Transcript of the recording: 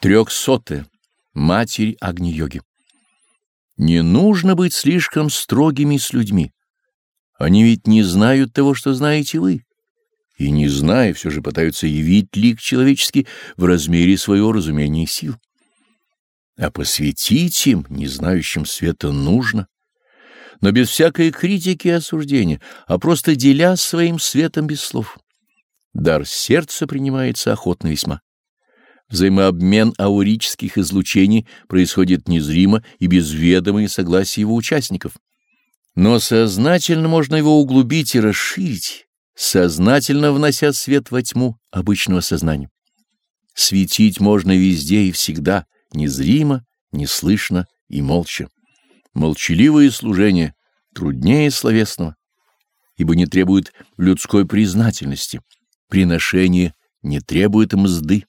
Трехсотая. Матерь Агни-йоги. Не нужно быть слишком строгими с людьми. Они ведь не знают того, что знаете вы. И не зная, все же пытаются явить лик человеческий в размере своего разумения и сил. А посвятить им, не знающим света, нужно, но без всякой критики и осуждения, а просто деля своим светом без слов. Дар сердца принимается охотно весьма. Взаимообмен аурических излучений происходит незримо и без ведома и согласия его участников. Но сознательно можно его углубить и расширить, сознательно внося свет во тьму обычного сознания. Светить можно везде и всегда, незримо, неслышно и молча. Молчаливое служение труднее словесного, ибо не требует людской признательности, приношение не требует мзды.